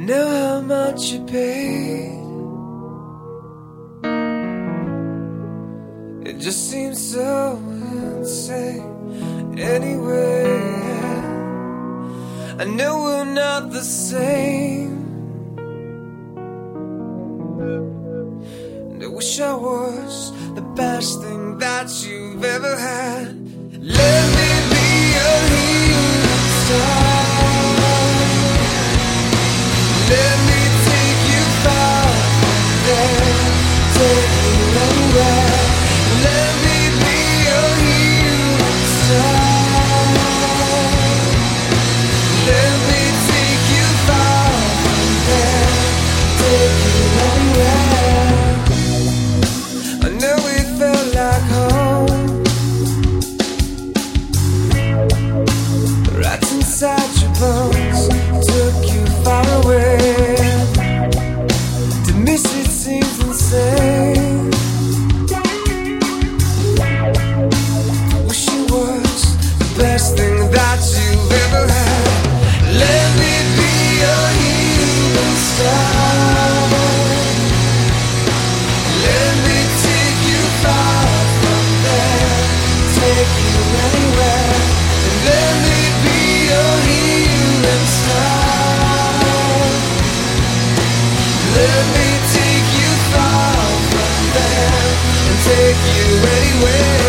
know how much you paid. It just seems so insane. Anyway, I know we're not the same. And I wish I was the best thing that you've ever had. say We.